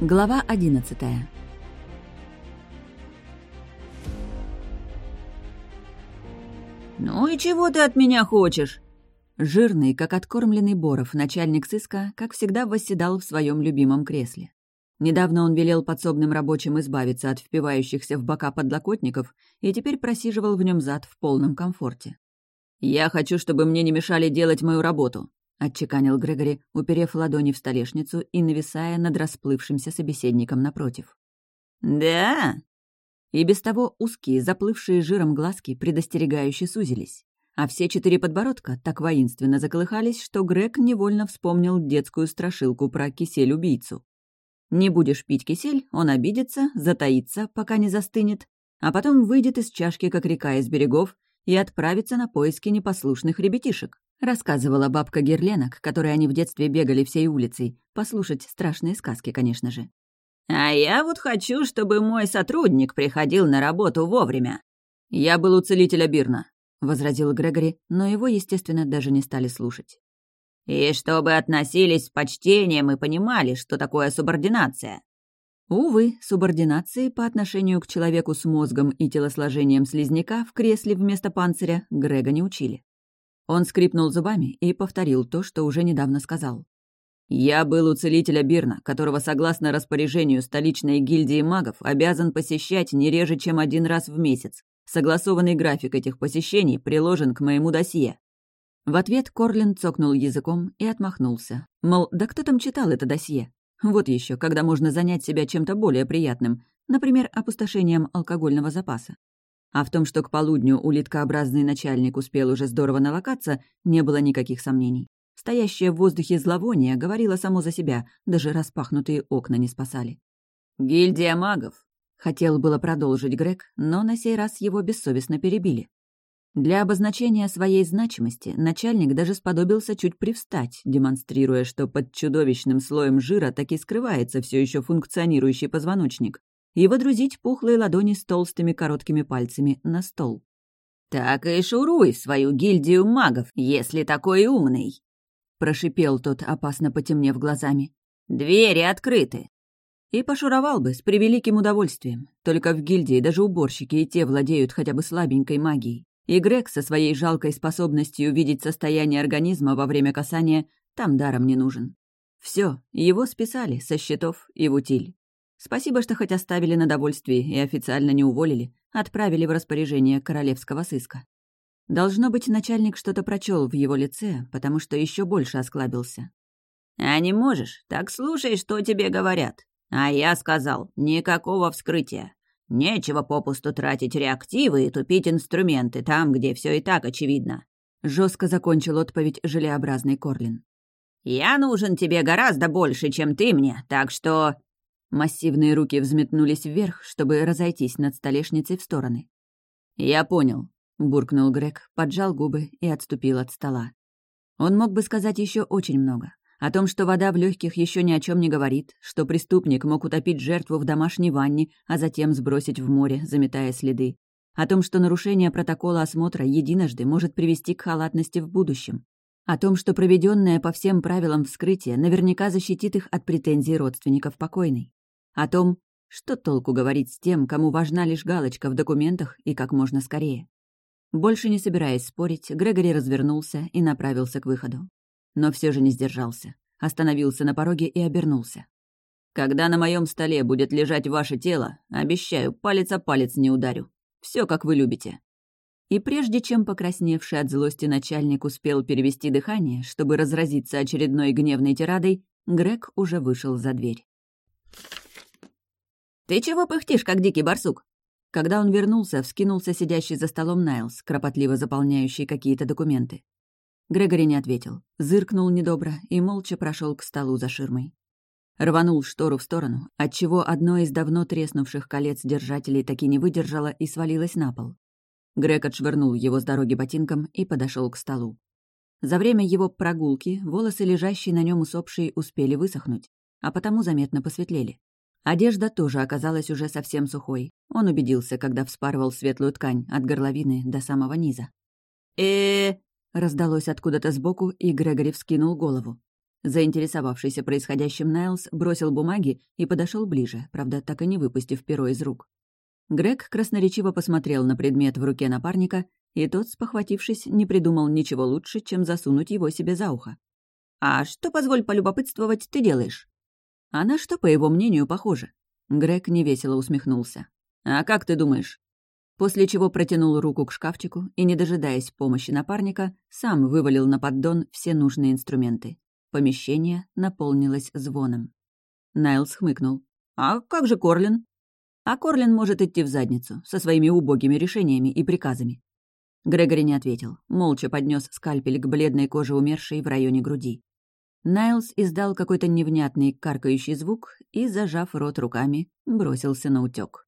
Глава одиннадцатая. «Ну и чего ты от меня хочешь?» Жирный, как откормленный Боров, начальник сыска, как всегда восседал в своем любимом кресле. Недавно он велел подсобным рабочим избавиться от впивающихся в бока подлокотников и теперь просиживал в нем зад в полном комфорте. «Я хочу, чтобы мне не мешали делать мою работу», — отчеканил Грегори, уперев ладони в столешницу и нависая над расплывшимся собеседником напротив. «Да?» И без того узкие, заплывшие жиром глазки предостерегающе сузились. А все четыре подбородка так воинственно заколыхались, что Грег невольно вспомнил детскую страшилку про кисель-убийцу. Не будешь пить кисель, он обидится, затаится, пока не застынет, а потом выйдет из чашки, как река из берегов, и отправится на поиски непослушных ребятишек. Рассказывала бабка Герлена, к которой они в детстве бегали всей улицей, послушать страшные сказки, конечно же. А я вот хочу, чтобы мой сотрудник приходил на работу вовремя. Я был у целителя Бирна, возразил Грегори, но его, естественно, даже не стали слушать. И чтобы относились с почтением и понимали, что такое субординация. Увы, субординации по отношению к человеку с мозгом и телосложением слизняка в кресле вместо панциря Грега не учили. Он скрипнул зубами и повторил то, что уже недавно сказал. Я был у целителя Бирна, которого, согласно распоряжению столичной гильдии магов, обязан посещать не реже, чем один раз в месяц. Согласованный график этих посещений приложен к моему досье». В ответ Корлин цокнул языком и отмахнулся. Мол, да кто там читал это досье? Вот еще, когда можно занять себя чем-то более приятным, например, опустошением алкогольного запаса. А в том, что к полудню улиткообразный начальник успел уже здорово налокаться, не было никаких сомнений. Стоящее в воздухе зловоние говорило само за себя, даже распахнутые окна не спасали. «Гильдия магов!» — хотел было продолжить Грег, но на сей раз его бессовестно перебили. Для обозначения своей значимости начальник даже сподобился чуть привстать, демонстрируя, что под чудовищным слоем жира таки скрывается все еще функционирующий позвоночник, и водрузить пухлые ладони с толстыми короткими пальцами на стол. «Так и шуруй свою гильдию магов, если такой умный!» — прошипел тот, опасно потемнев глазами. «Двери открыты!» И пошуровал бы с превеликим удовольствием. Только в гильдии даже уборщики и те владеют хотя бы слабенькой магией. И Грег со своей жалкой способностью видеть состояние организма во время касания там даром не нужен. Все, его списали со счетов и в утиль. Спасибо, что хоть оставили на довольствие и официально не уволили, отправили в распоряжение королевского сыска. Должно быть, начальник что-то прочел в его лице, потому что еще больше осклабился. «А не можешь? Так слушай, что тебе говорят. А я сказал, никакого вскрытия. Нечего попусту тратить реактивы и тупить инструменты там, где все и так очевидно». Жестко закончил отповедь желеобразный Корлин. «Я нужен тебе гораздо больше, чем ты мне, так что...» Массивные руки взметнулись вверх, чтобы разойтись над столешницей в стороны. «Я понял. — буркнул Грег, поджал губы и отступил от стола. Он мог бы сказать еще очень много. О том, что вода в легких еще ни о чем не говорит, что преступник мог утопить жертву в домашней ванне, а затем сбросить в море, заметая следы. О том, что нарушение протокола осмотра единожды может привести к халатности в будущем. О том, что проведенное по всем правилам вскрытие наверняка защитит их от претензий родственников покойной. О том, что толку говорить с тем, кому важна лишь галочка в документах и как можно скорее. Больше не собираясь спорить, Грегори развернулся и направился к выходу. Но все же не сдержался. Остановился на пороге и обернулся. «Когда на моем столе будет лежать ваше тело, обещаю, палец о палец не ударю. Все, как вы любите». И прежде чем покрасневший от злости начальник успел перевести дыхание, чтобы разразиться очередной гневной тирадой, Грег уже вышел за дверь. «Ты чего пыхтишь, как дикий барсук?» Когда он вернулся, вскинулся сидящий за столом Найлс, кропотливо заполняющий какие-то документы. Грегори не ответил, зыркнул недобро и молча прошел к столу за ширмой. Рванул штору в сторону, отчего одно из давно треснувших колец держателей таки не выдержало и свалилось на пол. Грег отшвырнул его с дороги ботинком и подошел к столу. За время его прогулки волосы, лежащие на нем усопшие, успели высохнуть, а потому заметно посветлели. Одежда тоже оказалась уже совсем сухой. Он убедился, когда вспарывал светлую ткань от горловины до самого низа. э раздалось откуда-то сбоку, и Грегори вскинул голову. Заинтересовавшийся происходящим Найлс бросил бумаги и подошел ближе, правда, так и не выпустив перо из рук. Грег красноречиво посмотрел на предмет в руке напарника, и тот, спохватившись, не придумал ничего лучше, чем засунуть его себе за ухо. «А что, позволь полюбопытствовать, ты делаешь?» «А на что, по его мнению, похоже?» Грег невесело усмехнулся. «А как ты думаешь?» После чего протянул руку к шкафчику и, не дожидаясь помощи напарника, сам вывалил на поддон все нужные инструменты. Помещение наполнилось звоном. Найлс хмыкнул. «А как же Корлин?» «А Корлин может идти в задницу, со своими убогими решениями и приказами». Грегори не ответил, молча поднес скальпель к бледной коже умершей в районе груди. Найлс издал какой-то невнятный каркающий звук и, зажав рот руками, бросился на утёк.